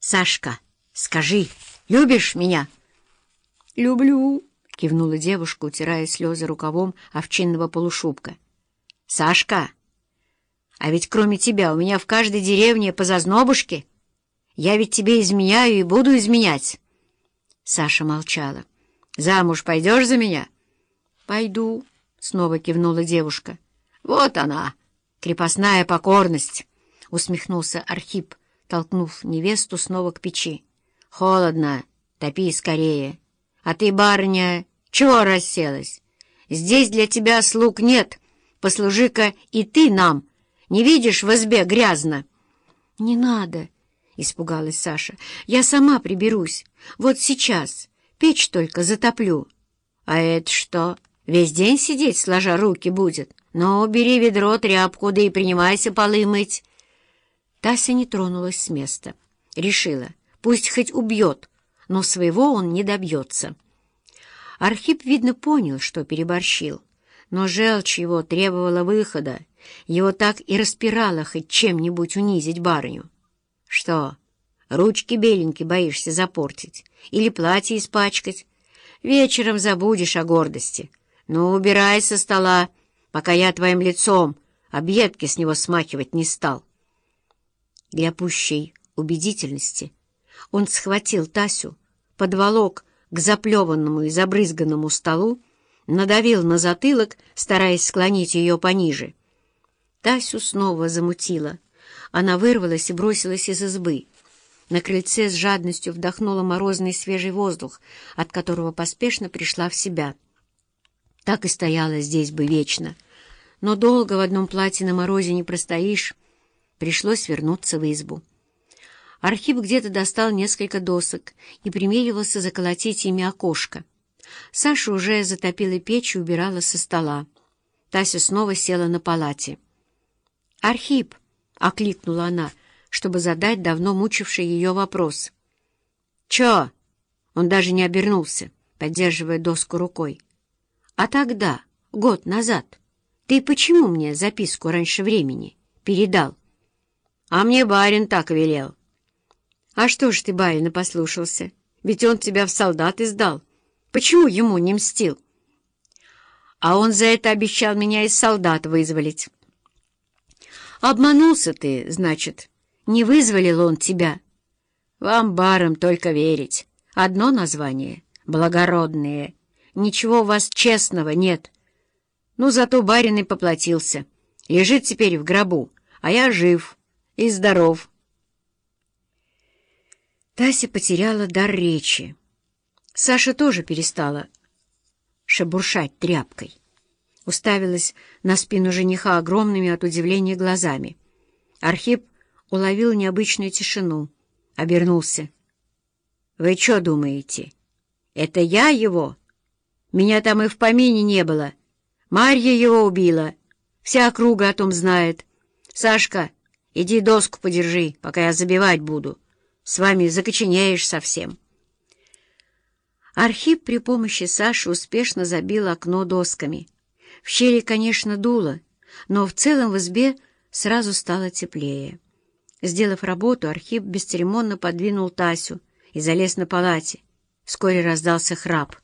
Сашка, скажи, любишь меня?» «Люблю», — кивнула девушка, утирая слезы рукавом овчинного полушубка. «Сашка, а ведь кроме тебя у меня в каждой деревне по зазнобушке. Я ведь тебе изменяю и буду изменять». Саша молчала. «Замуж пойдешь за меня?» «Пойду», — снова кивнула девушка. «Вот она, крепостная покорность», — усмехнулся Архип, толкнув невесту снова к печи. «Холодно, топи скорее. А ты, барыня, чего расселась? Здесь для тебя слуг нет. Послужи-ка и ты нам. Не видишь, в избе грязно?» «Не надо», — испугалась Саша. «Я сама приберусь. Вот сейчас. Печь только затоплю». «А это что, весь день сидеть, сложа руки, будет? Ну, бери ведро, тряпку, да и принимайся полы мыть». Тася не тронулась с места. Решила, пусть хоть убьет, но своего он не добьется. Архип, видно, понял, что переборщил, но желчь его требовала выхода, его так и распирало хоть чем-нибудь унизить барыню. «Что, ручки беленькие боишься запортить или платье испачкать? Вечером забудешь о гордости. Ну, убирай со стола, пока я твоим лицом объедки с него смахивать не стал». Для пущей убедительности он схватил Тасю, подволок к заплеванному и забрызганному столу, надавил на затылок, стараясь склонить ее пониже. Тасю снова замутила. Она вырвалась и бросилась из избы. На крыльце с жадностью вдохнула морозный свежий воздух, от которого поспешно пришла в себя. Так и стояла здесь бы вечно. Но долго в одном платье на морозе не простоишь. Пришлось вернуться в избу. Архип где-то достал несколько досок и примеривался заколотить ими окошко. Саша уже затопила печь и убирала со стола. Тася снова села на палате. «Архип!» — окликнула она, чтобы задать давно мучивший ее вопрос. «Чё?» — он даже не обернулся, поддерживая доску рукой. «А тогда, год назад, ты почему мне записку раньше времени передал?» «А мне барин так велел». «А что ж ты барина послушался? Ведь он тебя в солдаты сдал. Почему ему не мстил?» «А он за это обещал меня из солдат вызволить». «Обманулся ты, значит. Не вызволил он тебя». «Вам, барам, только верить. Одно название — благородные. Ничего у вас честного нет. Ну, зато барин и поплатился. Лежит теперь в гробу, а я жив» и здоров. Тася потеряла дар речи. Саша тоже перестала шебуршать тряпкой. Уставилась на спину жениха огромными от удивления глазами. Архип уловил необычную тишину, обернулся. «Вы что думаете? Это я его? Меня там и в помине не было. Марья его убила. Вся округа о том знает. Сашка, Иди доску подержи, пока я забивать буду. С вами закоченеешь совсем. Архип при помощи Саши успешно забил окно досками. В щели, конечно, дуло, но в целом в избе сразу стало теплее. Сделав работу, Архип бесцеремонно подвинул Тасю и залез на палате. Вскоре раздался храп.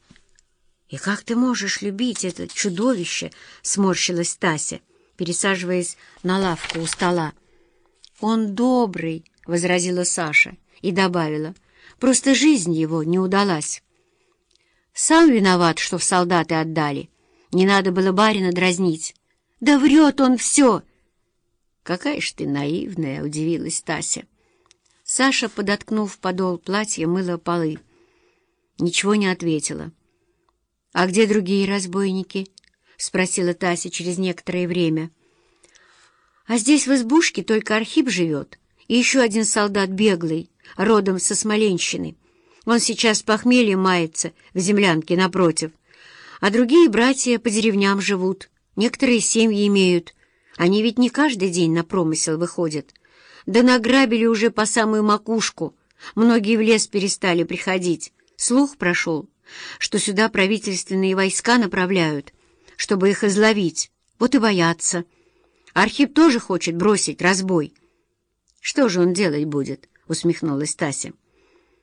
«И как ты можешь любить это чудовище?» — сморщилась Тася, пересаживаясь на лавку у стола. «Он добрый», — возразила Саша и добавила. «Просто жизнь его не удалась». «Сам виноват, что в солдаты отдали. Не надо было барина дразнить. Да врет он все!» «Какая ж ты наивная!» — удивилась Тася. Саша, подоткнув подол платья, мыла полы. Ничего не ответила. «А где другие разбойники?» — спросила Тася через некоторое время. А здесь в избушке только Архип живет, и еще один солдат беглый, родом со Смоленщины. Он сейчас похмелье мается в землянке напротив. А другие братья по деревням живут, некоторые семьи имеют. Они ведь не каждый день на промысел выходят. Да награбили уже по самую макушку. Многие в лес перестали приходить. Слух прошел, что сюда правительственные войска направляют, чтобы их изловить. Вот и боятся. Архип тоже хочет бросить разбой. Что же он делать будет? — усмехнулась Тася.